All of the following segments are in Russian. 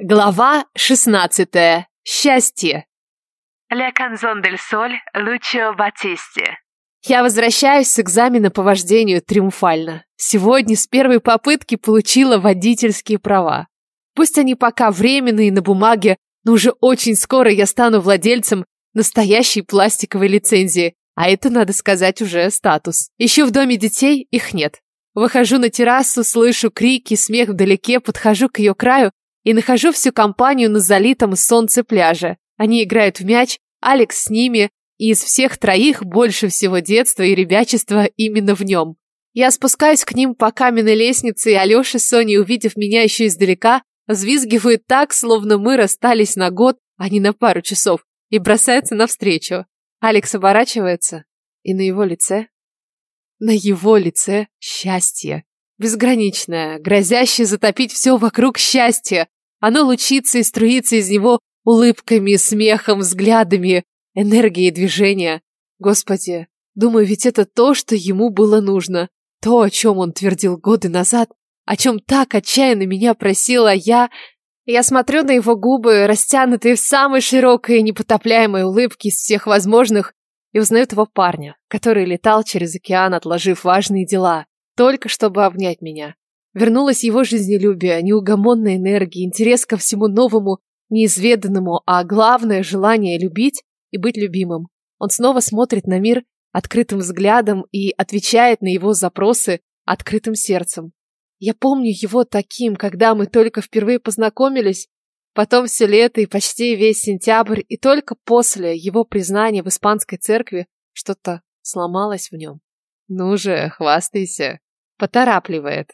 Глава 16. Счастье. La canzone del sol Лучио Батисти. Я возвращаюсь с экзамена по вождению триумфально. Сегодня с первой попытки получила водительские права. Пусть они пока временные на бумаге, но уже очень скоро я стану владельцем настоящей пластиковой лицензии, а это, надо сказать, уже статус. Еще в доме детей их нет. Выхожу на террасу, слышу крики, смех вдалеке, подхожу к ее краю и нахожу всю компанию на залитом солнце пляже. Они играют в мяч, Алекс с ними, и из всех троих больше всего детства и ребячества именно в нем. Я спускаюсь к ним по каменной лестнице, и Алеша с Соней, увидев меня еще издалека, взвизгивает так, словно мы расстались на год, а не на пару часов, и бросается навстречу. Алекс оборачивается, и на его лице... На его лице счастье. Безграничное, грозящее затопить все вокруг счастье. Оно лучится и струится из него улыбками, смехом, взглядами, энергией движения. Господи, думаю, ведь это то, что ему было нужно. То, о чем он твердил годы назад, о чем так отчаянно меня просила я... Я смотрю на его губы, растянутые в самой широкой и непотопляемой улыбке из всех возможных, и узнаю того парня, который летал через океан, отложив важные дела, только чтобы обнять меня. Вернулось его жизнелюбие, неугомонная энергия, интерес ко всему новому, неизведанному, а главное – желание любить и быть любимым. Он снова смотрит на мир открытым взглядом и отвечает на его запросы открытым сердцем. Я помню его таким, когда мы только впервые познакомились, потом все лето и почти весь сентябрь, и только после его признания в испанской церкви что-то сломалось в нем. «Ну же, хвастайся!» поторапливает.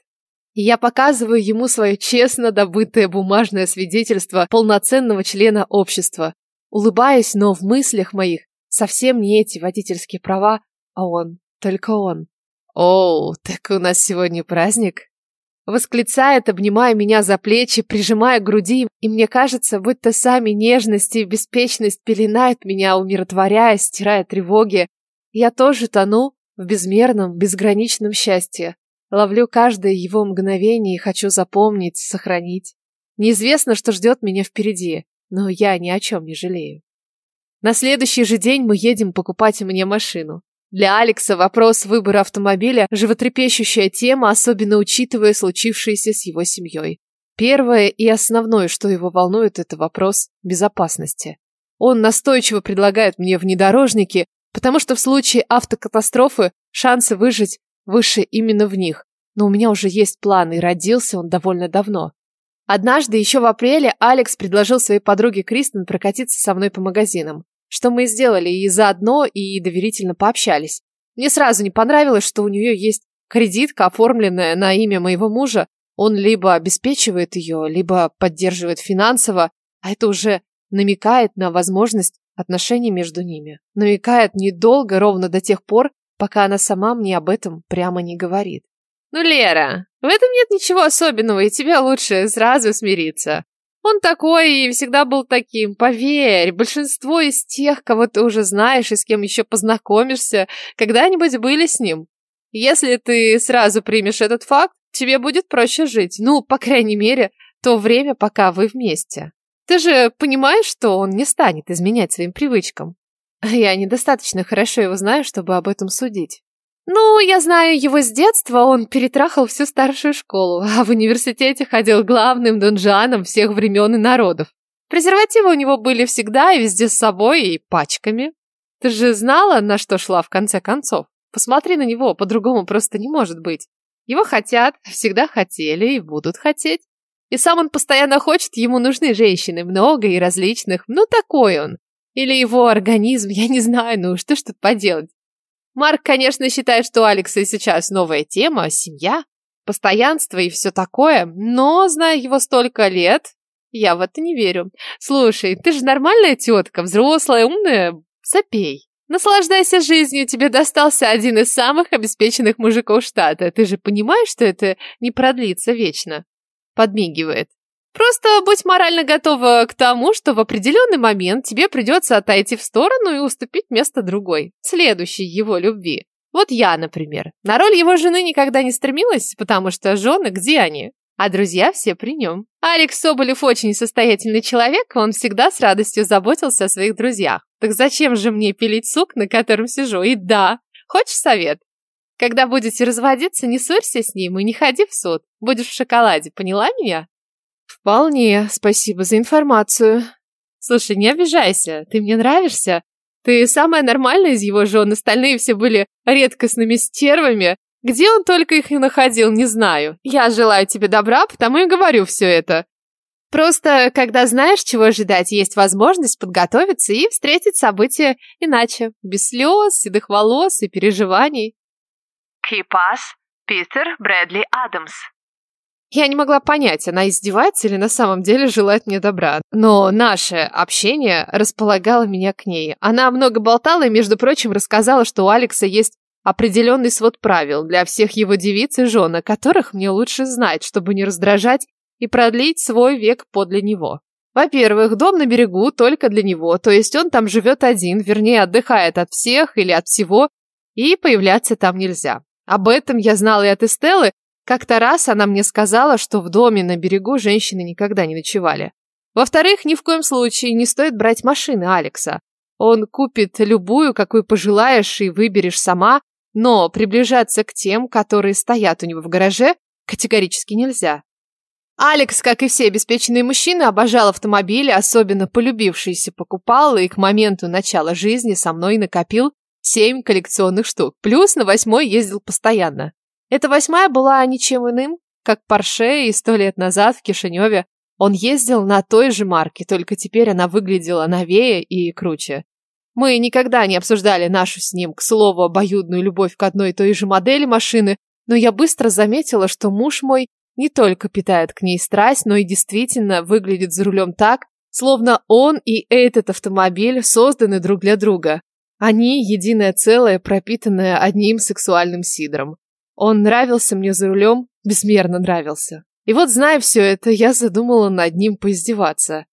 Я показываю ему свое честно добытое бумажное свидетельство полноценного члена общества. Улыбаюсь, но в мыслях моих совсем не эти водительские права, а он, только он. «Оу, так у нас сегодня праздник?» Восклицает, обнимая меня за плечи, прижимая к груди, и мне кажется, будто сами нежность и беспечность пеленают меня, умиротворяя, стирая тревоги. Я тоже тону в безмерном, безграничном счастье. Ловлю каждое его мгновение и хочу запомнить, сохранить. Неизвестно, что ждет меня впереди, но я ни о чем не жалею. На следующий же день мы едем покупать мне машину. Для Алекса вопрос выбора автомобиля – животрепещущая тема, особенно учитывая случившееся с его семьей. Первое и основное, что его волнует, это вопрос безопасности. Он настойчиво предлагает мне внедорожники, потому что в случае автокатастрофы шансы выжить выше именно в них. Но у меня уже есть план, и родился он довольно давно. Однажды, еще в апреле, Алекс предложил своей подруге Кристен прокатиться со мной по магазинам. Что мы и сделали, и заодно, и доверительно пообщались. Мне сразу не понравилось, что у нее есть кредитка, оформленная на имя моего мужа. Он либо обеспечивает ее, либо поддерживает финансово, а это уже намекает на возможность отношений между ними. Намекает недолго, ровно до тех пор, пока она сама мне об этом прямо не говорит. «Ну, Лера, в этом нет ничего особенного, и тебе лучше сразу смириться. Он такой и всегда был таким, поверь, большинство из тех, кого ты уже знаешь и с кем еще познакомишься, когда-нибудь были с ним. Если ты сразу примешь этот факт, тебе будет проще жить, ну, по крайней мере, то время, пока вы вместе. Ты же понимаешь, что он не станет изменять своим привычкам. Я недостаточно хорошо его знаю, чтобы об этом судить. Ну, я знаю его с детства, он перетрахал всю старшую школу, а в университете ходил главным донжаном всех времен и народов. Презервативы у него были всегда и везде с собой, и пачками. Ты же знала, на что шла в конце концов? Посмотри на него, по-другому просто не может быть. Его хотят, всегда хотели и будут хотеть. И сам он постоянно хочет, ему нужны женщины, много и различных. Ну, такой он. Или его организм, я не знаю, ну что ж тут поделать. Марк, конечно, считает, что у Алекса сейчас новая тема, семья, постоянство и все такое, но, зная его столько лет, я в это не верю. Слушай, ты же нормальная тетка, взрослая, умная, запей. Наслаждайся жизнью, тебе достался один из самых обеспеченных мужиков штата. Ты же понимаешь, что это не продлится вечно? Подмигивает. Просто будь морально готова к тому, что в определенный момент тебе придется отойти в сторону и уступить место другой, следующей его любви. Вот я, например. На роль его жены никогда не стремилась, потому что жены, где они? а друзья все при нем. Алекс Соболев очень состоятельный человек, он всегда с радостью заботился о своих друзьях. Так зачем же мне пилить сук, на котором сижу? И да, хочешь совет? Когда будете разводиться, не ссорься с ним и не ходи в суд. Будешь в шоколаде, поняла меня? Вполне, спасибо за информацию. Слушай, не обижайся, ты мне нравишься. Ты самая нормальная из его жен, остальные все были редкостными стервами. Где он только их не находил, не знаю. Я желаю тебе добра, потому и говорю все это. Просто, когда знаешь, чего ожидать, есть возможность подготовиться и встретить события иначе, без слез, седых волос и переживаний. Кипас Питер Брэдли Адамс. Я не могла понять, она издевается или на самом деле желает мне добра. Но наше общение располагало меня к ней. Она много болтала и, между прочим, рассказала, что у Алекса есть определенный свод правил для всех его девиц и жен, о которых мне лучше знать, чтобы не раздражать и продлить свой век подле него. Во-первых, дом на берегу только для него, то есть он там живет один, вернее, отдыхает от всех или от всего, и появляться там нельзя. Об этом я знала и от Эстеллы, как-то раз она мне сказала, что в доме на берегу женщины никогда не ночевали. Во-вторых, ни в коем случае не стоит брать машины Алекса. Он купит любую, какую пожелаешь, и выберешь сама, но приближаться к тем, которые стоят у него в гараже, категорически нельзя. Алекс, как и все обеспеченные мужчины, обожал автомобили, особенно полюбившиеся покупал, и к моменту начала жизни со мной накопил семь коллекционных штук. Плюс на восьмой ездил постоянно. Эта восьмая была ничем иным, как Порше и сто лет назад в Кишиневе. Он ездил на той же марке, только теперь она выглядела новее и круче. Мы никогда не обсуждали нашу с ним, к слову, обоюдную любовь к одной и той же модели машины, но я быстро заметила, что муж мой не только питает к ней страсть, но и действительно выглядит за рулем так, словно он и этот автомобиль созданы друг для друга. Они единое целое, пропитанное одним сексуальным сидром. Он нравился мне за рулем, безмерно нравился. И вот, зная все это, я задумала над ним поиздеваться.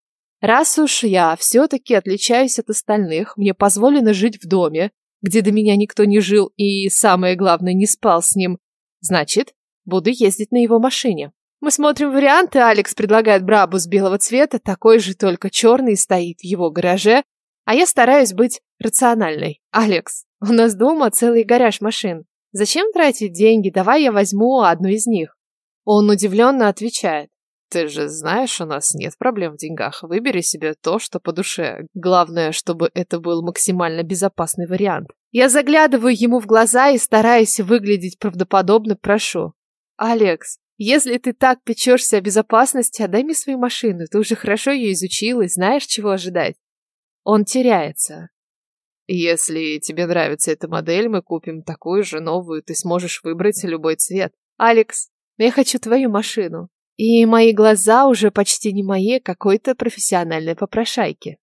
Раз уж я все-таки отличаюсь от остальных, мне позволено жить в доме, где до меня никто не жил и, самое главное, не спал с ним, значит, буду ездить на его машине. Мы смотрим варианты, Алекс предлагает Брабус белого цвета, такой же, только черный, стоит в его гараже, а я стараюсь быть рациональной. Алекс, у нас дома целый гараж машин. Зачем тратить деньги? Давай я возьму одну из них. Он удивленно отвечает. Ты же знаешь, у нас нет проблем в деньгах. Выбери себе то, что по душе. Главное, чтобы это был максимально безопасный вариант. Я заглядываю ему в глаза и, стараясь выглядеть правдоподобно, прошу. Алекс, если ты так печешься о безопасности, отдай мне свою машину. Ты уже хорошо ее изучил и знаешь, чего ожидать. Он теряется. Если тебе нравится эта модель, мы купим такую же новую, ты сможешь выбрать любой цвет. Алекс, я хочу твою машину. И мои глаза уже почти не мои, а какой-то профессиональной попрошайки.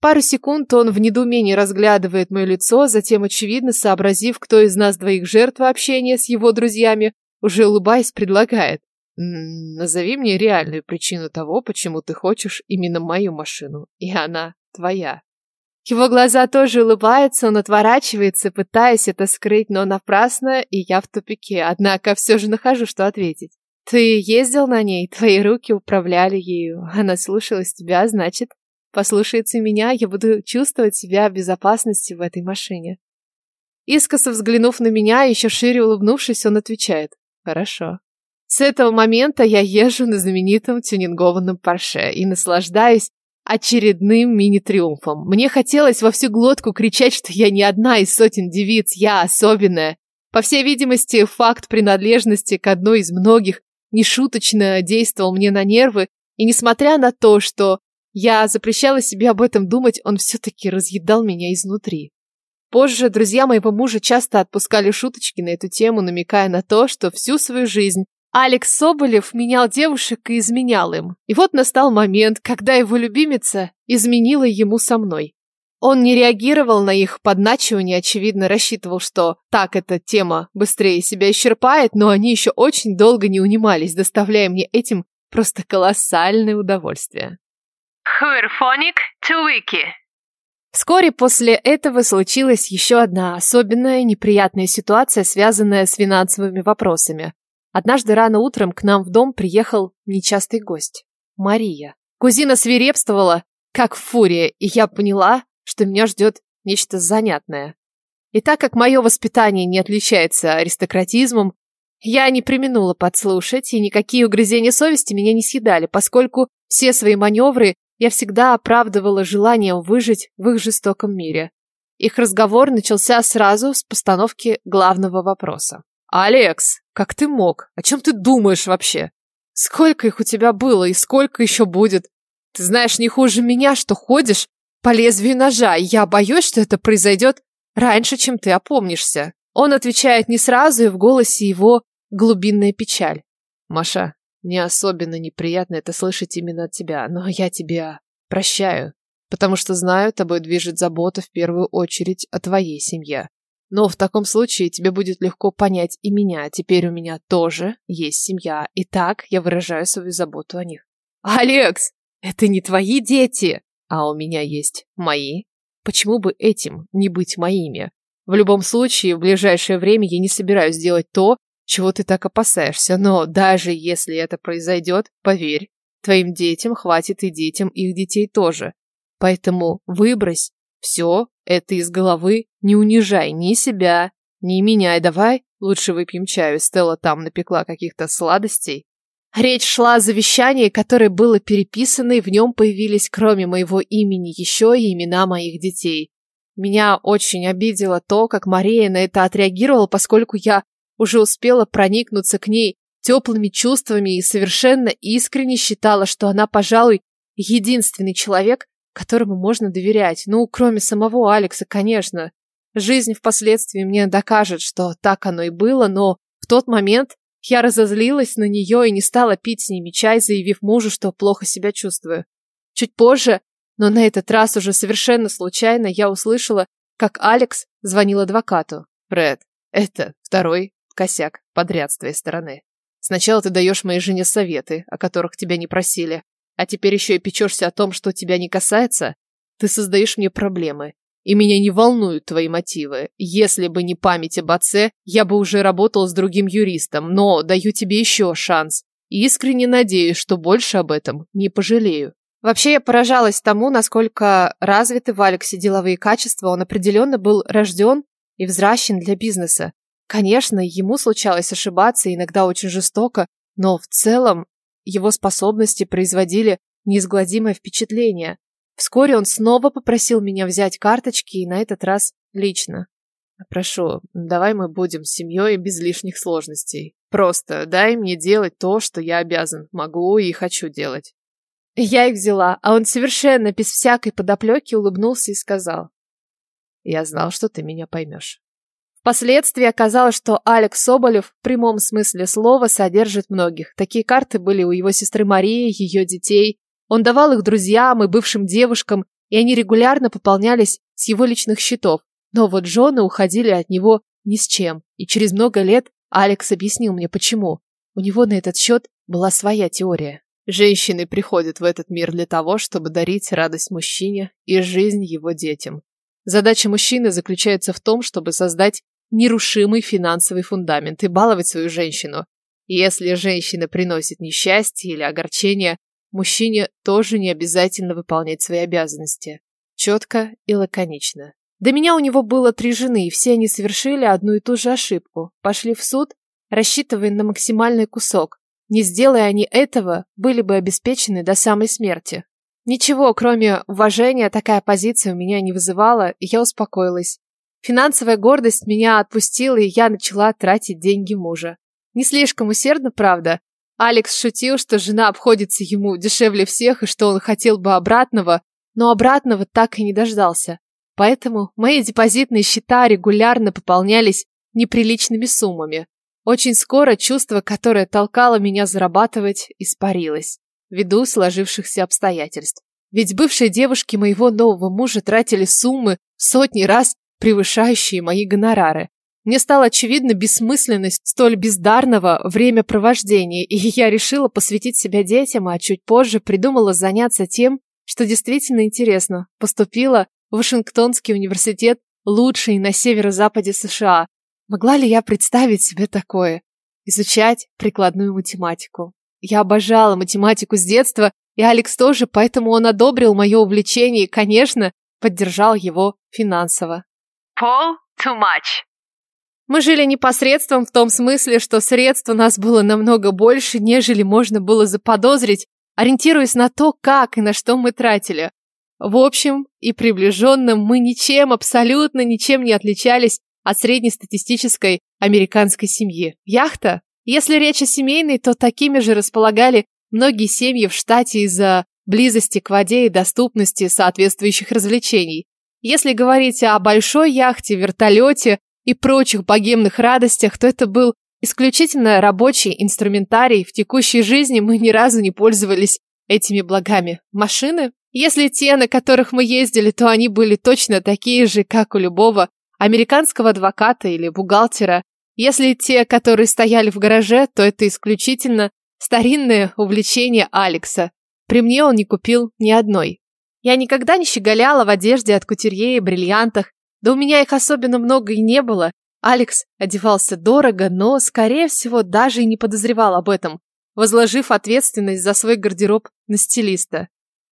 Пару секунд он в недоумении разглядывает мое лицо, затем, очевидно, сообразив, кто из нас двоих жертва общения с его друзьями, уже улыбаясь, предлагает. «Назови мне реальную причину того, почему ты хочешь именно мою машину, и она твоя». Его глаза тоже улыбаются, он отворачивается, пытаясь это скрыть, но напрасно, и я в тупике. Однако все же нахожу, что ответить. Ты ездил на ней, твои руки управляли ею. Она слушалась тебя, значит, послушается меня, я буду чувствовать себя в безопасности в этой машине. Искоса взглянув на меня, еще шире улыбнувшись, он отвечает. Хорошо. С этого момента я езжу на знаменитом тюнингованном Порше и наслаждаюсь очередным мини-триумфом. Мне хотелось во всю глотку кричать, что я не одна из сотен девиц, я особенная. По всей видимости, факт принадлежности к одной из многих нешуточно действовал мне на нервы, и несмотря на то, что я запрещала себе об этом думать, он все-таки разъедал меня изнутри. Позже друзья моего мужа часто отпускали шуточки на эту тему, намекая на то, что всю свою жизнь Алекс Соболев менял девушек и изменял им. И вот настал момент, когда его любимица изменила ему со мной. Он не реагировал на их подначивание, очевидно, рассчитывал, что так эта тема быстрее себя исчерпает, но они еще очень долго не унимались, доставляя мне этим просто колоссальное удовольствие. Хуэрфоник Туики. Вскоре после этого случилась еще одна особенная неприятная ситуация, связанная с финансовыми вопросами. Однажды рано утром к нам в дом приехал нечастый гость. Мария. Кузина свирепствовала, как фурия, и я поняла, что меня ждет нечто занятное. И так как мое воспитание не отличается аристократизмом, я не применула подслушать, и никакие угрызения совести меня не съедали, поскольку все свои маневры я всегда оправдывала желанием выжить в их жестоком мире. Их разговор начался сразу с постановки главного вопроса. «Алекс, как ты мог? О чем ты думаешь вообще? Сколько их у тебя было и сколько еще будет? Ты знаешь не хуже меня, что ходишь по лезвию ножа, и я боюсь, что это произойдет раньше, чем ты опомнишься». Он отвечает не сразу, и в голосе его глубинная печаль. «Маша, мне особенно неприятно это слышать именно от тебя, но я тебя прощаю, потому что знаю, тобой движет забота в первую очередь о твоей семье. Но в таком случае тебе будет легко понять и меня. Теперь у меня тоже есть семья, и так я выражаю свою заботу о них. Алекс, это не твои дети, а у меня есть мои. Почему бы этим не быть моими? В любом случае, в ближайшее время я не собираюсь делать то, чего ты так опасаешься, но даже если это произойдет, поверь, твоим детям хватит и детям их детей тоже. Поэтому выбрось все это из головы, не унижай ни себя, ни меня, и давай лучше выпьем чаю. Стелла там напекла каких-то сладостей. Речь шла о завещании, которое было переписано, и в нем появились, кроме моего имени, еще и имена моих детей. Меня очень обидело то, как Мария на это отреагировала, поскольку я уже успела проникнуться к ней теплыми чувствами и совершенно искренне считала, что она, пожалуй, единственный человек, которому можно доверять. Ну, кроме самого Алекса, конечно. Жизнь впоследствии мне докажет, что так оно и было, но в тот момент я разозлилась на нее и не стала пить с ними чай, заявив мужу, что плохо себя чувствую. Чуть позже, но на этот раз уже совершенно случайно, я услышала, как Алекс звонил адвокату. «Брэд, это второй Косяк, подряд с твоей стороны. Сначала ты даешь моей жене советы, о которых тебя не просили, а теперь еще и печешься о том, что тебя не касается. Ты создаешь мне проблемы, и меня не волнуют твои мотивы. Если бы не память об отце, я бы уже работал с другим юристом, но даю тебе еще шанс. Искренне надеюсь, что больше об этом не пожалею. Вообще я поражалась тому, насколько развиты в Алексе деловые качества. Он определенно был рожден и взращен для бизнеса. Конечно, ему случалось ошибаться, иногда очень жестоко, но в целом его способности производили неизгладимое впечатление. Вскоре он снова попросил меня взять карточки, и на этот раз лично. «Прошу, давай мы будем семьей без лишних сложностей. Просто дай мне делать то, что я обязан, могу и хочу делать». Я их взяла, а он совершенно без всякой подоплеки улыбнулся и сказал. «Я знал, что ты меня поймешь». Впоследствии оказалось, что Алекс Соболев в прямом смысле слова содержит многих. Такие карты были у его сестры Марии, ее детей. Он давал их друзьям и бывшим девушкам, и они регулярно пополнялись с его личных счетов. Но вот жены уходили от него ни с чем. И через много лет Алекс объяснил мне, почему. У него на этот счет была своя теория. Женщины приходят в этот мир для того, чтобы дарить радость мужчине и жизнь его детям. Задача мужчины заключается в том, чтобы создать нерушимый финансовый фундамент и баловать свою женщину. Если женщина приносит несчастье или огорчение, мужчине тоже не обязательно выполнять свои обязанности. Четко и лаконично. До меня у него было три жены, и все они совершили одну и ту же ошибку. Пошли в суд, рассчитывая на максимальный кусок. Не сделая они этого, были бы обеспечены до самой смерти. Ничего, кроме уважения, такая позиция у меня не вызывала, и я успокоилась. Финансовая гордость меня отпустила, и я начала тратить деньги мужа. Не слишком усердно, правда. Алекс шутил, что жена обходится ему дешевле всех, и что он хотел бы обратного, но обратного так и не дождался. Поэтому мои депозитные счета регулярно пополнялись неприличными суммами. Очень скоро чувство, которое толкало меня зарабатывать, испарилось, ввиду сложившихся обстоятельств. Ведь бывшие девушки моего нового мужа тратили суммы сотни раз превышающие мои гонорары. Мне стало очевидна бессмысленность столь бездарного времяпровождения, и я решила посвятить себя детям, а чуть позже придумала заняться тем, что действительно интересно. Поступила в Вашингтонский университет, лучший на северо-западе США. Могла ли я представить себе такое? изучать прикладную математику. Я обожала математику с детства, и Алекс тоже, поэтому он одобрил мое увлечение и, конечно, поддержал его финансово. Paul, too much. Мы жили непосредством в том смысле, что средств у нас было намного больше, нежели можно было заподозрить, ориентируясь на то, как и на что мы тратили. В общем и приближенном мы ничем, абсолютно ничем не отличались от среднестатистической американской семьи. Яхта? Если речь о семейной, то такими же располагали многие семьи в штате из-за близости к воде и доступности соответствующих развлечений. Если говорить о большой яхте, вертолете и прочих богемных радостях, то это был исключительно рабочий инструментарий. В текущей жизни мы ни разу не пользовались этими благами. Машины? Если те, на которых мы ездили, то они были точно такие же, как у любого американского адвоката или бухгалтера. Если те, которые стояли в гараже, то это исключительно старинное увлечение Алекса. При мне он не купил ни одной. Я никогда не щеголяла в одежде от кутюрье и бриллиантах, да у меня их особенно много и не было. Алекс одевался дорого, но, скорее всего, даже и не подозревал об этом, возложив ответственность за свой гардероб на стилиста.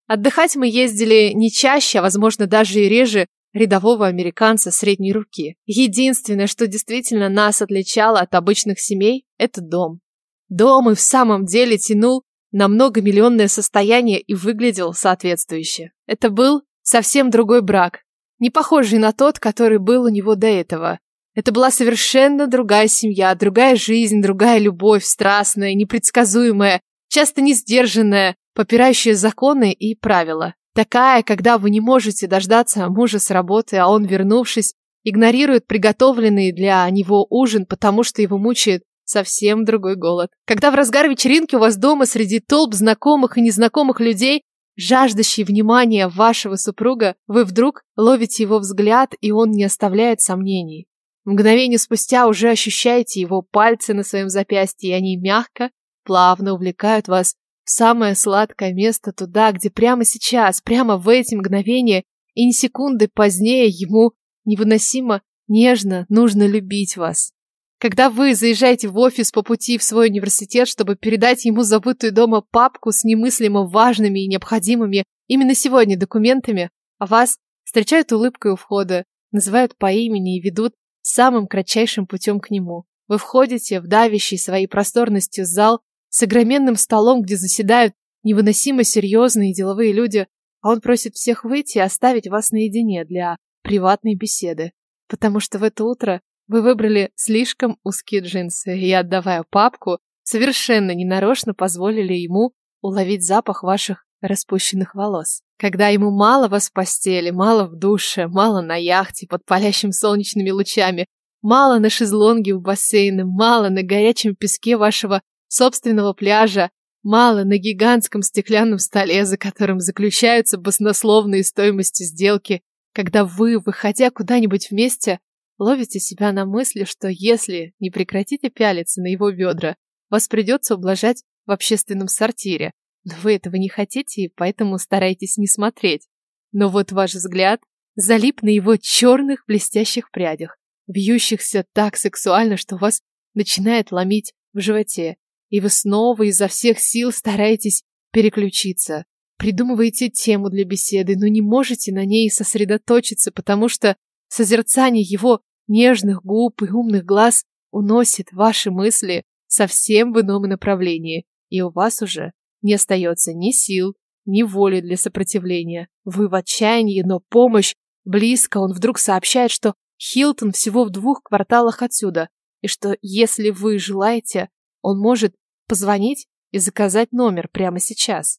Отдыхать мы ездили не чаще, а, возможно, даже и реже рядового американца средней руки. Единственное, что действительно нас отличало от обычных семей, это дом. Дом и в самом деле тянул на многомиллионное состояние и выглядел соответствующе. Это был совсем другой брак, не похожий на тот, который был у него до этого. Это была совершенно другая семья, другая жизнь, другая любовь, страстная, непредсказуемая, часто не сдержанная, попирающая законы и правила. Такая, когда вы не можете дождаться мужа с работы, а он, вернувшись, игнорирует приготовленный для него ужин, потому что его мучает совсем другой голод. Когда в разгар вечеринки у вас дома среди толп знакомых и незнакомых людей, жаждущий внимания вашего супруга, вы вдруг ловите его взгляд, и он не оставляет сомнений. Мгновение спустя уже ощущаете его пальцы на своем запястье, и они мягко, плавно увлекают вас в самое сладкое место туда, где прямо сейчас, прямо в эти мгновения и не секунды позднее ему невыносимо нежно нужно любить вас. Когда вы заезжаете в офис по пути в свой университет, чтобы передать ему забытую дома папку с немыслимо важными и необходимыми именно сегодня документами, а вас встречают улыбкой у входа, называют по имени и ведут самым кратчайшим путем к нему. Вы входите в давящий своей просторностью зал с огроменным столом, где заседают невыносимо серьезные деловые люди, а он просит всех выйти и оставить вас наедине для приватной беседы, потому что в это утро вы выбрали слишком узкие джинсы и, отдавая папку, совершенно ненарочно позволили ему уловить запах ваших распущенных волос. Когда ему мало вас в постели, мало в душе, мало на яхте под палящими солнечными лучами, мало на шезлонге у бассейна, мало на горячем песке вашего собственного пляжа, мало на гигантском стеклянном столе, за которым заключаются баснословные стоимости сделки, когда вы, выходя куда-нибудь вместе, Ловите себя на мысли, что если не прекратите пялиться на его бедра, вас придется ублажать в общественном сортире. Но вы этого не хотите и поэтому стараетесь не смотреть. Но вот ваш взгляд залип на его черных блестящих прядях, бьющихся так сексуально, что вас начинает ломить в животе, и вы снова изо всех сил стараетесь переключиться. Придумываете тему для беседы, но не можете на ней сосредоточиться, потому что Созерцание его нежных губ и умных глаз уносит ваши мысли совсем в ином направлении, и у вас уже не остается ни сил, ни воли для сопротивления. Вы в отчаянии, но помощь близко. Он вдруг сообщает, что Хилтон всего в двух кварталах отсюда, и что если вы желаете, он может позвонить и заказать номер прямо сейчас.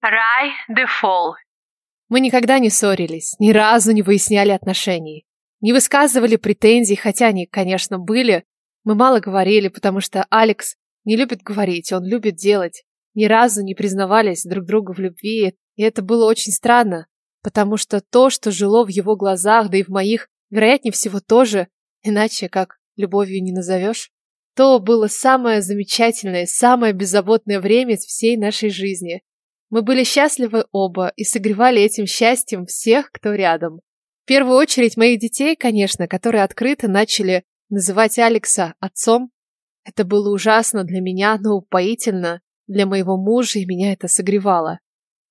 Рай Дефол. Мы никогда не ссорились, ни разу не выясняли отношений. Не высказывали претензий, хотя они, конечно, были. Мы мало говорили, потому что Алекс не любит говорить, он любит делать. Ни разу не признавались друг другу в любви, и это было очень странно, потому что то, что жило в его глазах, да и в моих, вероятнее всего тоже, иначе как любовью не назовешь, то было самое замечательное, самое беззаботное время из всей нашей жизни. Мы были счастливы оба и согревали этим счастьем всех, кто рядом. В первую очередь моих детей, конечно, которые открыто начали называть Алекса отцом. Это было ужасно для меня, но упоительно для моего мужа, и меня это согревало.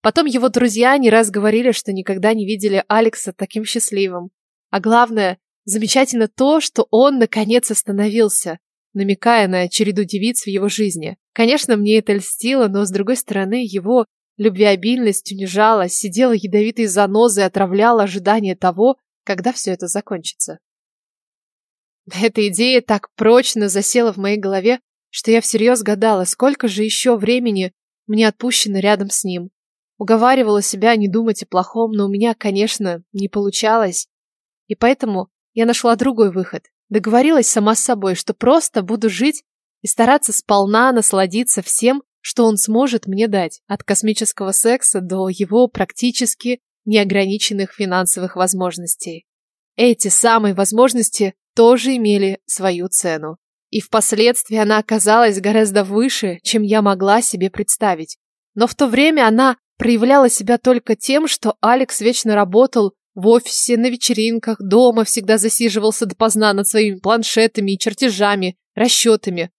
Потом его друзья не раз говорили, что никогда не видели Алекса таким счастливым. А главное, замечательно то, что он наконец остановился, намекая на череду девиц в его жизни. Конечно, мне это льстило, но, с другой стороны, его любвеобильность унижала, сидела ядовитой занозой отравляла ожидание того, когда все это закончится. Эта идея так прочно засела в моей голове, что я всерьез гадала, сколько же еще времени мне отпущено рядом с ним. Уговаривала себя не думать о плохом, но у меня, конечно, не получалось. И поэтому я нашла другой выход. Договорилась сама с собой, что просто буду жить и стараться сполна насладиться всем, что он сможет мне дать, от космического секса до его практически неограниченных финансовых возможностей. Эти самые возможности тоже имели свою цену. И впоследствии она оказалась гораздо выше, чем я могла себе представить. Но в то время она проявляла себя только тем, что Алекс вечно работал в офисе, на вечеринках, дома всегда засиживался допоздна над своими планшетами и чертежами, расчетами.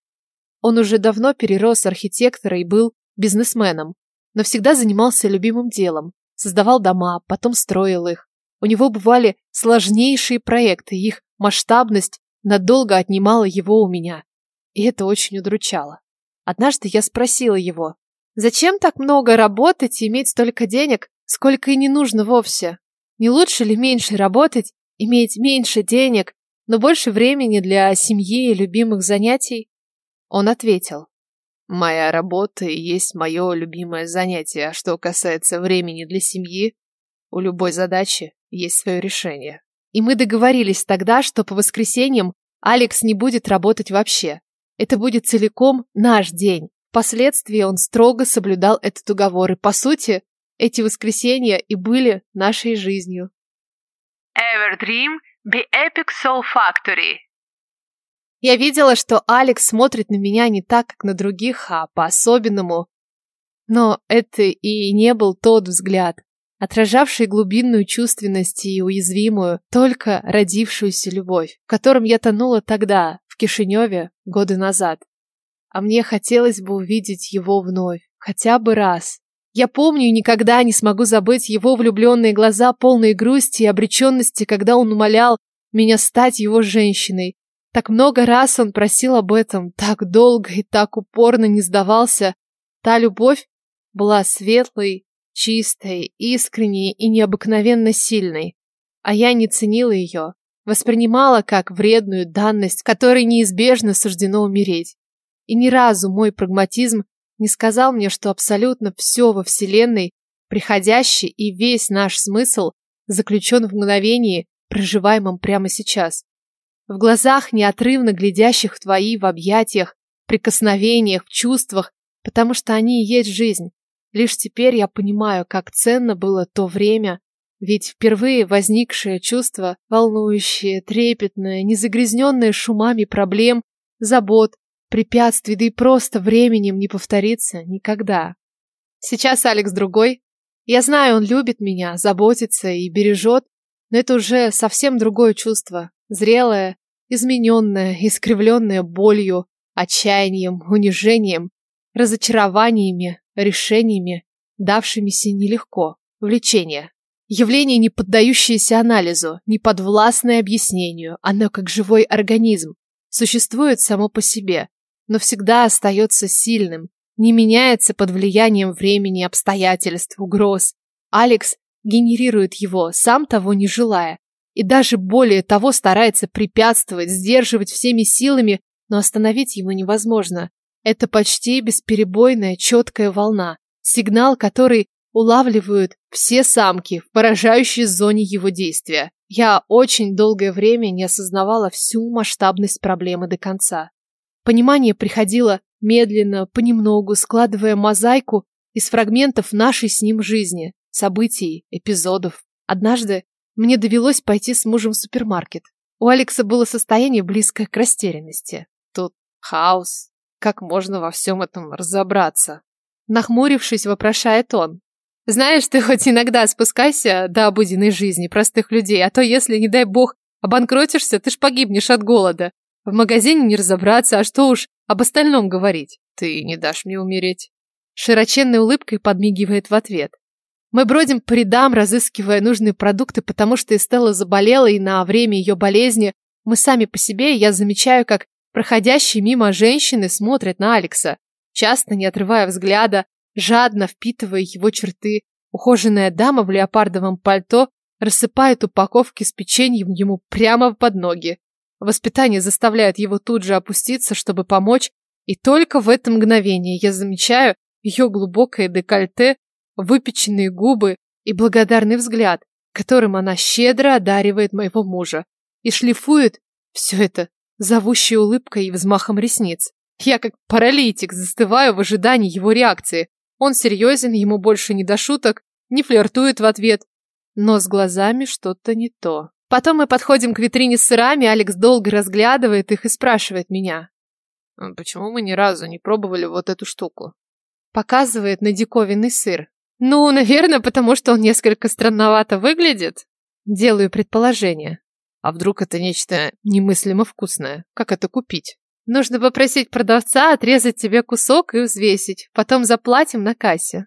Он уже давно перерос архитектора и был бизнесменом, но всегда занимался любимым делом, создавал дома, потом строил их. У него бывали сложнейшие проекты, их масштабность надолго отнимала его у меня. И это очень удручало. Однажды я спросила его, зачем так много работать и иметь столько денег, сколько и не нужно вовсе? Не лучше ли меньше работать, иметь меньше денег, но больше времени для семьи и любимых занятий? Он ответил, моя работа и есть мое любимое занятие, а что касается времени для семьи, у любой задачи есть свое решение. И мы договорились тогда, что по воскресеньям Алекс не будет работать вообще. Это будет целиком наш день. Впоследствии он строго соблюдал этот уговор, и, по сути, эти воскресенья и были нашей жизнью. Everdream The Epic Soul Factory Я видела, что Алекс смотрит на меня не так, как на других, а по-особенному. Но это и не был тот взгляд отражавший глубинную чувственность и уязвимую, только родившуюся любовь, в котором я тонула тогда, в Кишиневе, годы назад. А мне хотелось бы увидеть его вновь, хотя бы раз. Я помню и никогда не смогу забыть его влюбленные глаза, полные грусти и обреченности, когда он умолял меня стать его женщиной. Так много раз он просил об этом, так долго и так упорно не сдавался. Та любовь была светлой, чистой, искренней и необыкновенно сильной. А я не ценила ее, воспринимала как вредную данность, которой неизбежно суждено умереть. И ни разу мой прагматизм не сказал мне, что абсолютно все во Вселенной, приходящий и весь наш смысл заключен в мгновении, проживаемом прямо сейчас. В глазах, неотрывно глядящих в твои, в объятиях, прикосновениях, в чувствах, потому что они и есть жизнь, Лишь теперь я понимаю, как ценно было то время, ведь впервые возникшее чувство, волнующее, трепетное, незагрязненное шумами проблем, забот, препятствий, да и просто временем не повторится никогда. Сейчас Алекс другой. Я знаю, он любит меня, заботится и бережет, но это уже совсем другое чувство. Зрелое, измененное, искривленное болью, отчаянием, унижением, разочарованиями, решениями, давшимися нелегко. Влечение. Явление, не поддающееся анализу, не подвластное объяснению, оно как живой организм, существует само по себе, но всегда остается сильным, не меняется под влиянием времени, обстоятельств, угроз. Алекс генерирует его, сам того не желая, и даже более того старается препятствовать, сдерживать всеми силами, но остановить его невозможно. Это почти бесперебойная четкая волна, сигнал, который улавливают все самки в поражающей зоне его действия. Я очень долгое время не осознавала всю масштабность проблемы до конца. Понимание приходило медленно, понемногу, складывая мозаику из фрагментов нашей с ним жизни, событий, эпизодов. Однажды мне довелось пойти с мужем в супермаркет. У Алекса было состояние близкое к растерянности. Тут хаос, как можно во всем этом разобраться? Нахмурившись, вопрошает он. Знаешь, ты хоть иногда спускайся до обыденной жизни простых людей, а то если, не дай бог, обанкротишься, ты ж погибнешь от голода. В магазине не разобраться, а что уж об остальном говорить? Ты не дашь мне умереть. Широченной улыбкой подмигивает в ответ. Мы бродим по рядам, разыскивая нужные продукты, потому что Эстелла заболела, и на время ее болезни мы сами по себе, и я замечаю, как проходящие мимо женщины смотрят на Алекса, часто не отрывая взгляда, жадно впитывая его черты. Ухоженная дама в леопардовом пальто рассыпает упаковки с печеньем ему прямо под ноги. Воспитание заставляет его тут же опуститься, чтобы помочь, и только в это мгновение я замечаю ее глубокое декольте, выпеченные губы и благодарный взгляд, которым она щедро одаривает моего мужа и шлифует все это зовущей улыбкой и взмахом ресниц. Я как паралитик застываю в ожидании его реакции. Он серьезен, ему больше не до шуток, не флиртует в ответ. Но с глазами что-то не то. Потом мы подходим к витрине с сырами, Алекс долго разглядывает их и спрашивает меня. Почему мы ни разу не пробовали вот эту штуку? Показывает на диковинный сыр. Ну, наверное, потому что он несколько странновато выглядит. Делаю предположение. А вдруг это нечто немыслимо вкусное? Как это купить? Нужно попросить продавца отрезать тебе кусок и взвесить. Потом заплатим на кассе.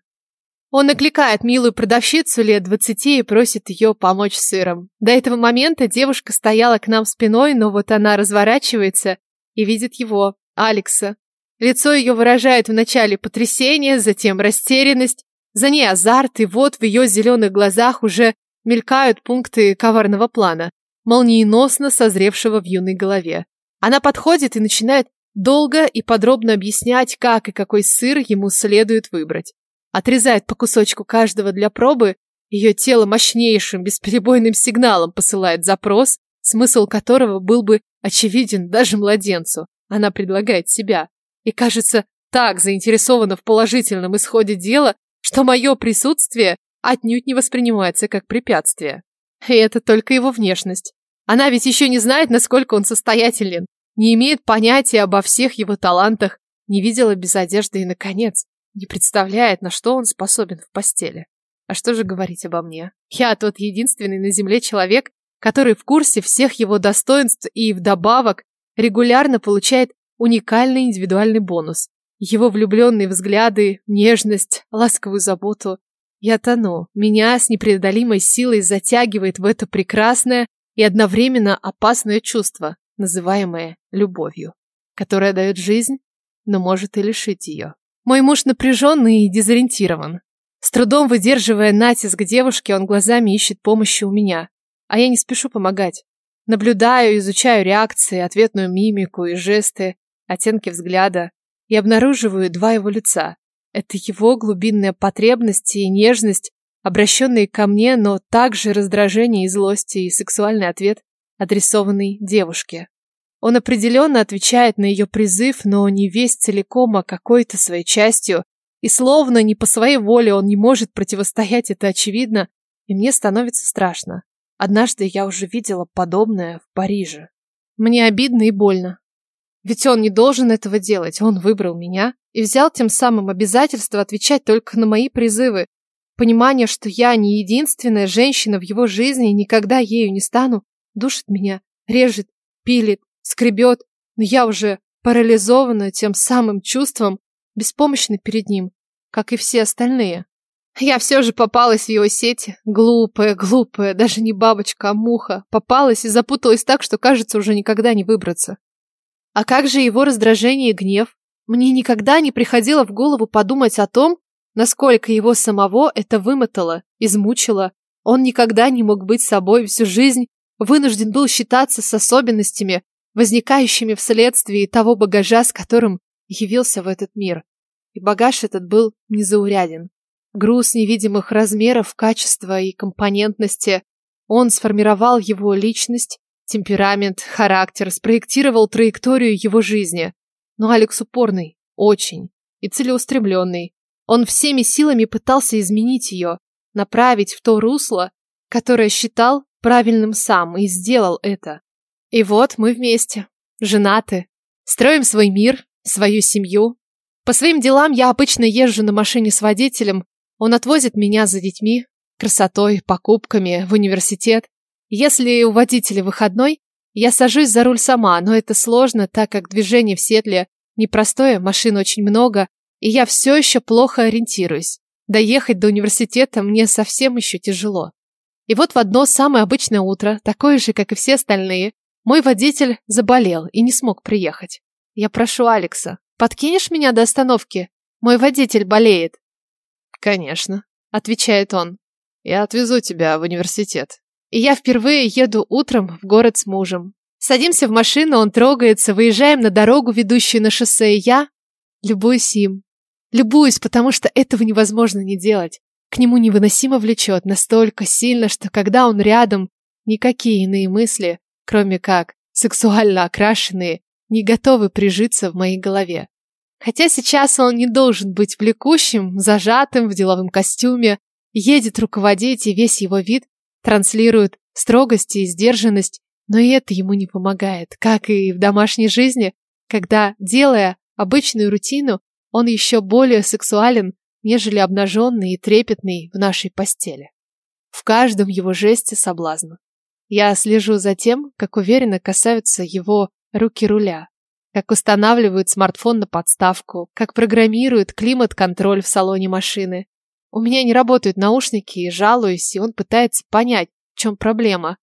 Он окликает милую продавщицу лет двадцати и просит ее помочь с сыром. До этого момента девушка стояла к нам спиной, но вот она разворачивается и видит его, Алекса. Лицо ее выражает вначале потрясение, затем растерянность, за ней азарт, и вот в ее зеленых глазах уже мелькают пункты коварного плана, молниеносно созревшего в юной голове. Она подходит и начинает долго и подробно объяснять, как и какой сыр ему следует выбрать. Отрезает по кусочку каждого для пробы, ее тело мощнейшим, бесперебойным сигналом посылает запрос, смысл которого был бы очевиден даже младенцу. Она предлагает себя. И кажется, так заинтересована в положительном исходе дела, что мое присутствие отнюдь не воспринимается как препятствие. И это только его внешность. Она ведь еще не знает, насколько он состоятелен, не имеет понятия обо всех его талантах, не видела без одежды и, наконец, не представляет, на что он способен в постели. А что же говорить обо мне? Я тот единственный на земле человек, который в курсе всех его достоинств и вдобавок регулярно получает уникальный индивидуальный бонус. Его влюбленные взгляды, нежность, ласковую заботу. Я тону. Меня с непреодолимой силой затягивает в это прекрасное и одновременно опасное чувство, называемое любовью, которое дает жизнь, но может и лишить ее. Мой муж напряженный и дезориентирован. С трудом выдерживая натиск девушки, он глазами ищет помощи у меня. А я не спешу помогать. Наблюдаю, изучаю реакции, ответную мимику и жесты, оттенки взгляда и обнаруживаю два его лица. Это его глубинная потребность и нежность, обращенные ко мне, но также раздражение и злость и сексуальный ответ, адресованный девушке. Он определенно отвечает на ее призыв, но не весь целиком, а какой-то своей частью. И словно не по своей воле он не может противостоять, это очевидно, и мне становится страшно. Однажды я уже видела подобное в Париже. Мне обидно и больно. Ведь он не должен этого делать, он выбрал меня и взял тем самым обязательство отвечать только на мои призывы. Понимание, что я не единственная женщина в его жизни и никогда ею не стану, душит меня, режет, пилит, скребет, но я уже парализована тем самым чувством, беспомощна перед ним, как и все остальные. Я все же попалась в его сети. Глупая, глупая, даже не бабочка, а муха. Попалась и запуталась так, что, кажется, уже никогда не выбраться. А как же его раздражение и гнев? Мне никогда не приходило в голову подумать о том, насколько его самого это вымотало, измучило. Он никогда не мог быть собой всю жизнь, вынужден был считаться с особенностями, возникающими вследствие того багажа, с которым явился в этот мир. И багаж этот был незауряден. Груз невидимых размеров, качества и компонентности. Он сформировал его личность, темперамент, характер, спроектировал траекторию его жизни. Но Алекс упорный, очень, и целеустремленный. Он всеми силами пытался изменить ее, направить в то русло, которое считал правильным сам, и сделал это. И вот мы вместе, женаты, строим свой мир, свою семью. По своим делам я обычно езжу на машине с водителем, он отвозит меня за детьми, красотой, покупками, в университет. Если у водителя выходной, я сажусь за руль сама, но это сложно, так как движение в Сетле Непростое, машин очень много, и я все еще плохо ориентируюсь. Доехать до университета мне совсем еще тяжело. И вот в одно самое обычное утро, такое же, как и все остальные, мой водитель заболел и не смог приехать. Я прошу Алекса, подкинешь меня до остановки? Мой водитель болеет. Конечно, отвечает он. Я отвезу тебя в университет. И я впервые еду утром в город с мужем. Садимся в машину, он трогается, выезжаем на дорогу, ведущую на шоссе, и я любуюсь им. Любуюсь, потому что этого невозможно не делать. К нему невыносимо влечет настолько сильно, что когда он рядом, никакие иные мысли, кроме как сексуально окрашенные, не готовы прижиться в моей голове. Хотя сейчас он не должен быть влекущим, зажатым в деловом костюме, едет руководить, и весь его вид транслирует строгость и сдержанность, но и это ему не помогает, как и в домашней жизни, когда, делая обычную рутину, он еще более сексуален, нежели обнаженный и трепетный в нашей постели. В каждом его жесте соблазн. Я слежу за тем, как уверенно касаются его руки руля, как устанавливают смартфон на подставку, как программируют климат-контроль в салоне машины. У меня не работают наушники и жалуюсь, и он пытается понять, в чем проблема.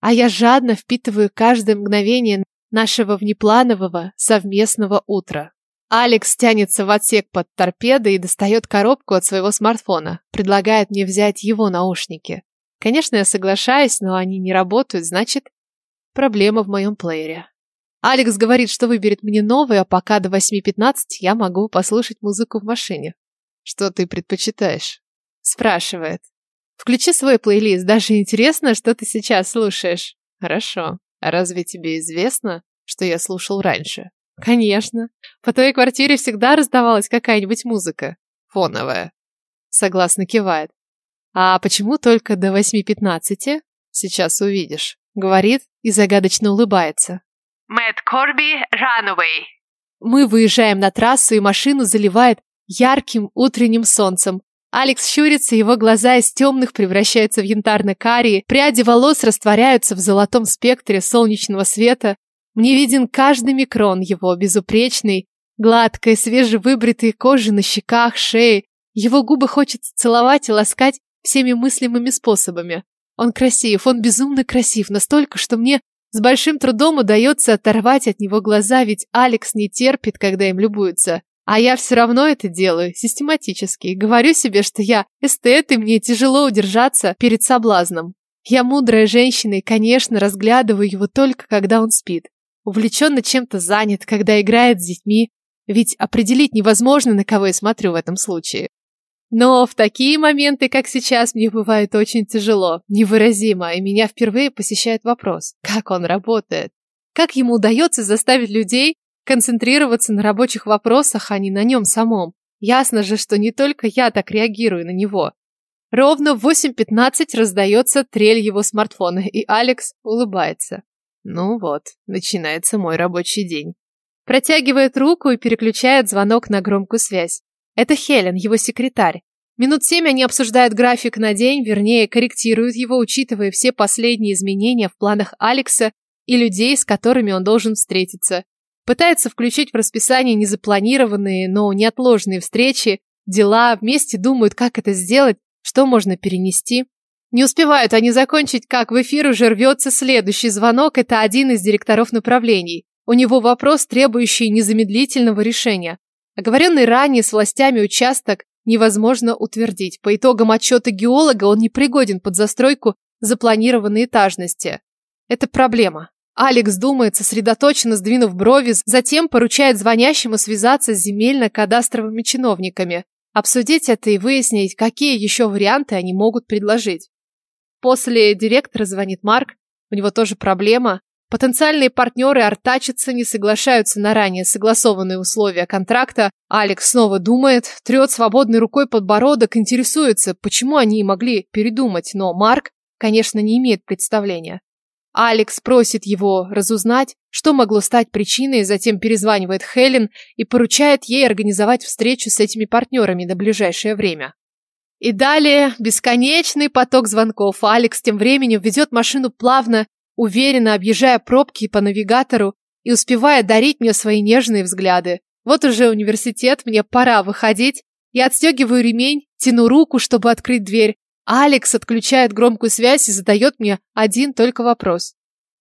А я жадно впитываю каждое мгновение нашего внепланового совместного утра. Алекс тянется в отсек под торпедой и достает коробку от своего смартфона. Предлагает мне взять его наушники. Конечно, я соглашаюсь, но они не работают, значит, проблема в моем плеере. Алекс говорит, что выберет мне новый, а пока до 8.15 я могу послушать музыку в машине. Что ты предпочитаешь? Спрашивает. Включи свой плейлист, даже интересно, что ты сейчас слушаешь. Хорошо. А разве тебе известно, что я слушал раньше? Конечно. По твоей квартире всегда раздавалась какая-нибудь музыка. Фоновая. Согласно кивает. А почему только до 8.15? Сейчас увидишь. Говорит и загадочно улыбается. Мэтт Корби, Runaway. Мы выезжаем на трассу, и машину заливает ярким утренним солнцем. Алекс щурится, его глаза из темных превращаются в янтарно-карие, пряди волос растворяются в золотом спектре солнечного света, мне виден каждый микрон его, безупречный, гладкой, свежевыбритой кожи на щеках, шее. Его губы хочется целовать и ласкать всеми мыслимыми способами. Он красив, он безумно красив, настолько, что мне с большим трудом удается оторвать от него глаза, ведь Алекс не терпит, когда им любуются. А я все равно это делаю, систематически. Говорю себе, что я эстет, и мне тяжело удержаться перед соблазном. Я мудрая женщина и, конечно, разглядываю его только, когда он спит увлеченно чем-то занят, когда играет с детьми, ведь определить невозможно, на кого я смотрю в этом случае. Но в такие моменты, как сейчас, мне бывает очень тяжело, невыразимо, и меня впервые посещает вопрос, как он работает. Как ему удается заставить людей концентрироваться на рабочих вопросах, а не на нем самом. Ясно же, что не только я так реагирую на него. Ровно в 8.15 раздается трель его смартфона, и Алекс улыбается. Ну вот, начинается мой рабочий день. Протягивает руку и переключает звонок на громкую связь. Это Хелен, его секретарь. Минут семь они обсуждают график на день, вернее, корректируют его, учитывая все последние изменения в планах Алекса и людей, с которыми он должен встретиться. Пытается включить в расписание незапланированные, но неотложные встречи, дела, вместе думают, как это сделать, что можно перенести. Не успевают они закончить, как в эфир уже рвется следующий звонок. Это один из директоров направлений. У него вопрос, требующий незамедлительного решения. Оговоренный ранее с властями участок невозможно утвердить. По итогам отчета геолога он не пригоден под застройку запланированной этажности. Это проблема. Алекс думает, сосредоточенно сдвинув брови, затем поручает звонящему связаться с земельно-кадастровыми чиновниками, обсудить это и выяснить, какие еще варианты они могут предложить. После директора звонит Марк, у него тоже проблема. Потенциальные партнеры артачатся, не соглашаются на ранее согласованные условия контракта. Алекс снова думает, трет свободной рукой подбородок, интересуется, почему они могли передумать, но Марк, конечно, не имеет представления. Алекс просит его разузнать, что могло стать причиной, затем перезванивает Хелен и поручает ей организовать встречу с этими партнерами на ближайшее время. И далее бесконечный поток звонков. Алекс тем временем ведет машину плавно, уверенно объезжая пробки по навигатору и успевая дарить мне свои нежные взгляды. Вот уже университет, мне пора выходить. Я отстегиваю ремень, тяну руку, чтобы открыть дверь. Алекс отключает громкую связь и задает мне один только вопрос.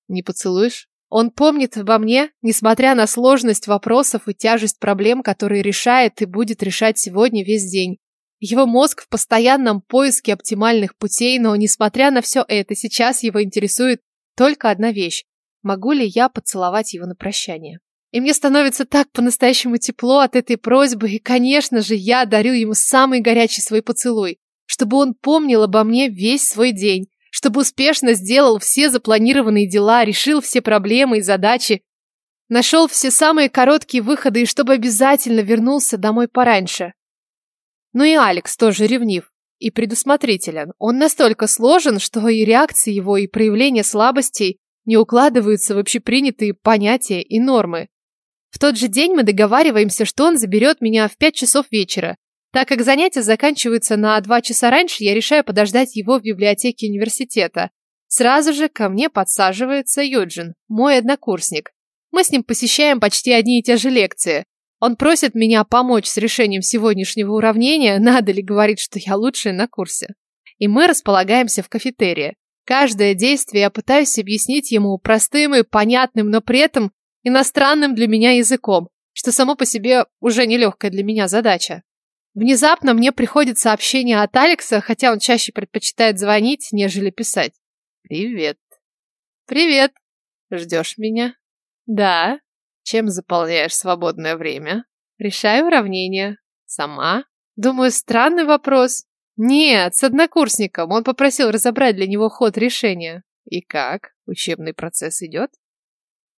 Не поцелуешь? Он помнит обо мне, несмотря на сложность вопросов и тяжесть проблем, которые решает и будет решать сегодня весь день. Его мозг в постоянном поиске оптимальных путей, но, несмотря на все это, сейчас его интересует только одна вещь. Могу ли я поцеловать его на прощание? И мне становится так по-настоящему тепло от этой просьбы, и, конечно же, я дарю ему самый горячий свой поцелуй, чтобы он помнил обо мне весь свой день, чтобы успешно сделал все запланированные дела, решил все проблемы и задачи, нашел все самые короткие выходы и чтобы обязательно вернулся домой пораньше. Ну и Алекс тоже ревнив и предусмотрителен. Он настолько сложен, что и реакции его, и проявления слабостей не укладываются в общепринятые понятия и нормы. В тот же день мы договариваемся, что он заберет меня в пять часов вечера. Так как занятия заканчиваются на два часа раньше, я решаю подождать его в библиотеке университета. Сразу же ко мне подсаживается Юджин, мой однокурсник. Мы с ним посещаем почти одни и те же лекции. Он просит меня помочь с решением сегодняшнего уравнения, надо ли говорить, что я лучшая на курсе. И мы располагаемся в кафетерии. Каждое действие я пытаюсь объяснить ему простым и понятным, но при этом иностранным для меня языком, что само по себе уже нелегкая для меня задача. Внезапно мне приходит сообщение от Алекса, хотя он чаще предпочитает звонить, нежели писать. Привет. Привет. Ждешь меня? Да. Чем заполняешь свободное время? Решаю уравнение. Сама? Думаю, странный вопрос. Нет, с однокурсником. Он попросил разобрать для него ход решения. И как? Учебный процесс идет?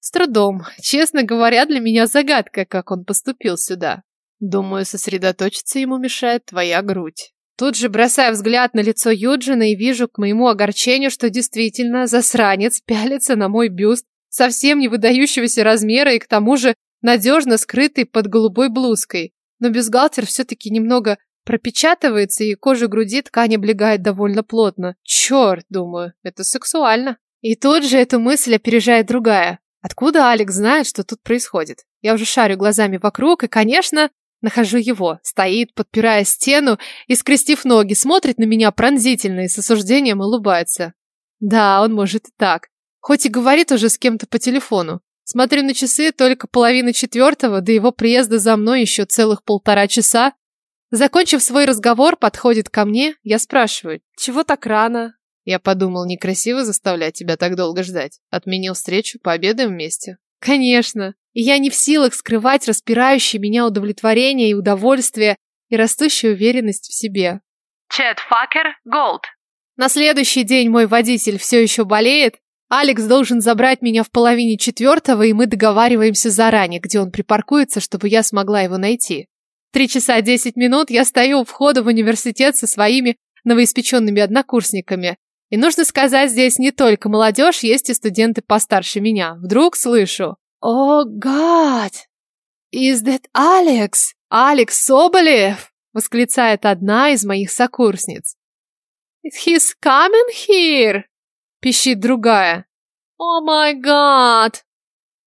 С трудом. Честно говоря, для меня загадка, как он поступил сюда. Думаю, сосредоточиться ему мешает твоя грудь. Тут же бросаю взгляд на лицо Юджина и вижу к моему огорчению, что действительно засранец пялится на мой бюст, совсем не выдающегося размера и к тому же надежно скрытый под голубой блузкой. Но бюстгальтер все-таки немного пропечатывается, и кожа груди ткань облегает довольно плотно. Черт, думаю, это сексуально. И тут же эту мысль опережает другая. Откуда Алекс знает, что тут происходит? Я уже шарю глазами вокруг, и, конечно, нахожу его. Стоит, подпирая стену и, скрестив ноги, смотрит на меня пронзительно и с осуждением улыбается. Да, он может и так. Хоть и говорит уже с кем-то по телефону. Смотрю на часы, только половина четвертого, до его приезда за мной еще целых полтора часа. Закончив свой разговор, подходит ко мне, я спрашиваю, чего так рано? Я подумал, некрасиво заставлять тебя так долго ждать. Отменил встречу, пообедаем вместе. Конечно. И я не в силах скрывать распирающее меня удовлетворение и удовольствие и растущую уверенность в себе. Чет Факер Голд. На следующий день мой водитель все еще болеет, Алекс должен забрать меня в половине четвертого, и мы договариваемся заранее, где он припаркуется, чтобы я смогла его найти. Три часа десять минут я стою у входа в университет со своими новоиспеченными однокурсниками. И нужно сказать, здесь не только молодежь, есть и студенты постарше меня. Вдруг слышу. «О, гад! Is that Alex? Алекс Соболев!» восклицает одна из моих сокурсниц. «He's coming here!» Пищит другая. «О май гад!»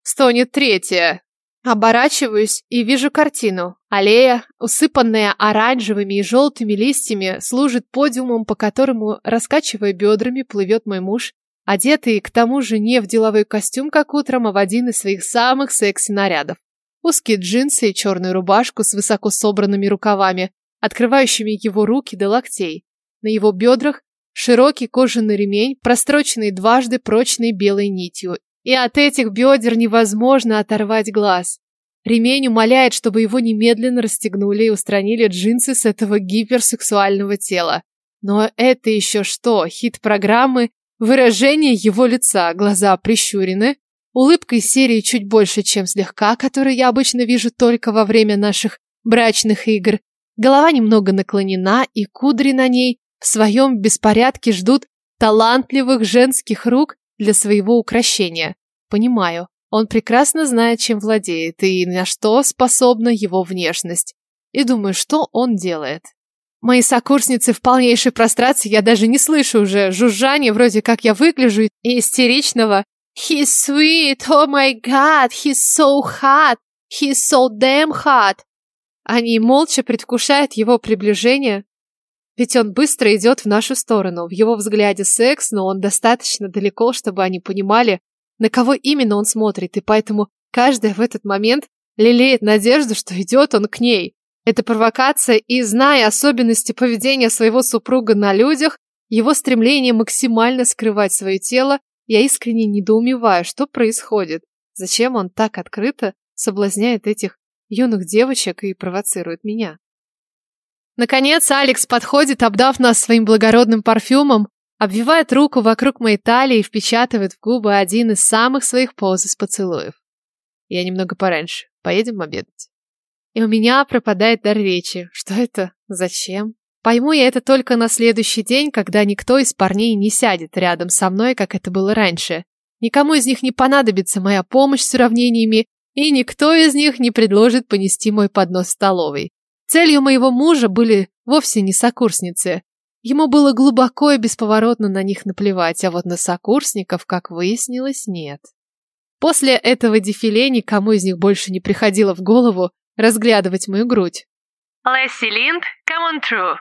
стонет третья. Оборачиваюсь и вижу картину. Аллея, усыпанная оранжевыми и желтыми листьями, служит подиумом, по которому, раскачивая бедрами, плывет мой муж, одетый, к тому же, не в деловой костюм, как утром, а в один из своих самых секси нарядов. Узкие джинсы и черную рубашку с высоко собранными рукавами, открывающими его руки до локтей. На его бедрах Широкий кожаный ремень, простроченный дважды прочной белой нитью. И от этих бедер невозможно оторвать глаз. Ремень умоляет, чтобы его немедленно расстегнули и устранили джинсы с этого гиперсексуального тела. Но это еще что? Хит программы, выражение его лица, глаза прищурены, улыбка из серии чуть больше, чем слегка, которую я обычно вижу только во время наших брачных игр. Голова немного наклонена, и кудри на ней в своем беспорядке ждут талантливых женских рук для своего украшения. Понимаю, он прекрасно знает, чем владеет и на что способна его внешность. И думаю, что он делает. Мои сокурсницы в полнейшей прострации, я даже не слышу уже жужжания, вроде как я выгляжу, и истеричного «He's sweet, oh my god, he's so hot, He's so damn hot. Они молча предвкушают его приближение, ведь он быстро идет в нашу сторону. В его взгляде секс, но он достаточно далеко, чтобы они понимали, на кого именно он смотрит, и поэтому каждая в этот момент лелеет надежду, что идет он к ней. Это провокация, и, зная особенности поведения своего супруга на людях, его стремление максимально скрывать свое тело, я искренне недоумеваю, что происходит. Зачем он так открыто соблазняет этих юных девочек и провоцирует меня? Наконец Алекс подходит, обдав нас своим благородным парфюмом, обвивает руку вокруг моей талии и впечатывает в губы один из самых своих поз из поцелуев. Я немного пораньше. Поедем обедать. И у меня пропадает дар речи. Что это? Зачем? Пойму я это только на следующий день, когда никто из парней не сядет рядом со мной, как это было раньше. Никому из них не понадобится моя помощь с уравнениями, и никто из них не предложит понести мой поднос в столовой. Целью моего мужа были вовсе не сокурсницы. Ему было глубоко и бесповоротно на них наплевать, а вот на сокурсников, как выяснилось, нет. После этого дефиле никому из них больше не приходило в голову разглядывать мою грудь. Лесси Линд, come on true.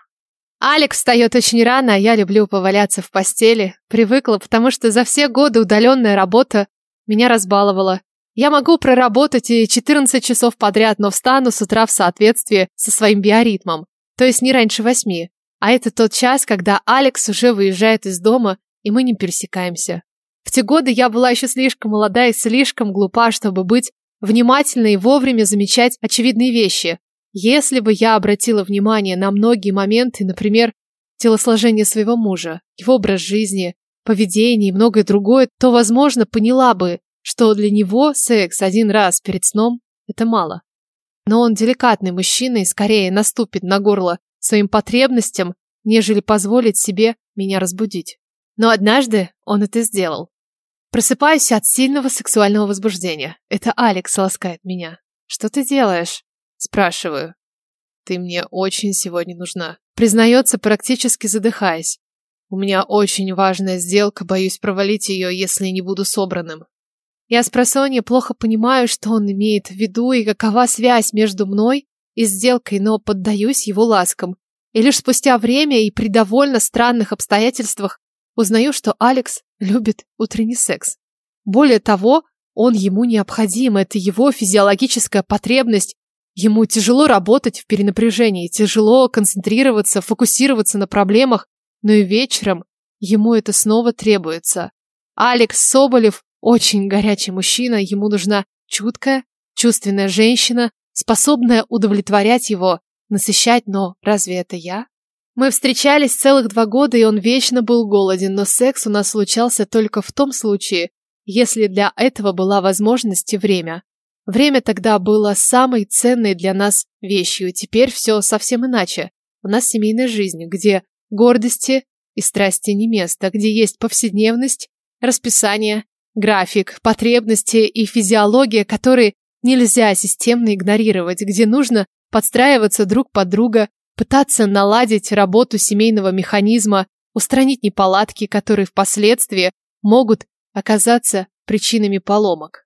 Алекс встает очень рано, а я люблю поваляться в постели. Привыкла, потому что за все годы удаленная работа меня разбаловала. Я могу проработать и 14 часов подряд, но встану с утра в соответствии со своим биоритмом, то есть не раньше восьми. А это тот час, когда Алекс уже выезжает из дома, и мы не пересекаемся. В те годы я была еще слишком молода и слишком глупа, чтобы быть внимательной и вовремя замечать очевидные вещи. Если бы я обратила внимание на многие моменты, например, телосложение своего мужа, его образ жизни, поведение и многое другое, то, возможно, поняла бы, что для него секс один раз перед сном – это мало. Но он деликатный мужчина и скорее наступит на горло своим потребностям, нежели позволит себе меня разбудить. Но однажды он это сделал. Просыпаюсь от сильного сексуального возбуждения. Это Алекс ласкает меня. «Что ты делаешь?» Спрашиваю. «Ты мне очень сегодня нужна». Признается, практически задыхаясь. «У меня очень важная сделка, боюсь провалить ее, если не буду собранным». Я с просонья плохо понимаю, что он имеет в виду и какова связь между мной и сделкой, но поддаюсь его ласкам. И лишь спустя время и при довольно странных обстоятельствах узнаю, что Алекс любит утренний секс. Более того, он ему необходим, это его физиологическая потребность. Ему тяжело работать в перенапряжении, тяжело концентрироваться, фокусироваться на проблемах, но и вечером ему это снова требуется. Алекс Соболев очень горячий мужчина, ему нужна чуткая, чувственная женщина, способная удовлетворять его, насыщать, но разве это я? Мы встречались целых два года, и он вечно был голоден, но секс у нас случался только в том случае, если для этого была возможность и время. Время тогда было самой ценной для нас вещью, теперь все совсем иначе. У нас семейная жизнь, где гордости и страсти не место, где есть повседневность, расписание, График, потребности и физиология, которые нельзя системно игнорировать, где нужно подстраиваться друг под друга, пытаться наладить работу семейного механизма, устранить неполадки, которые впоследствии могут оказаться причинами поломок.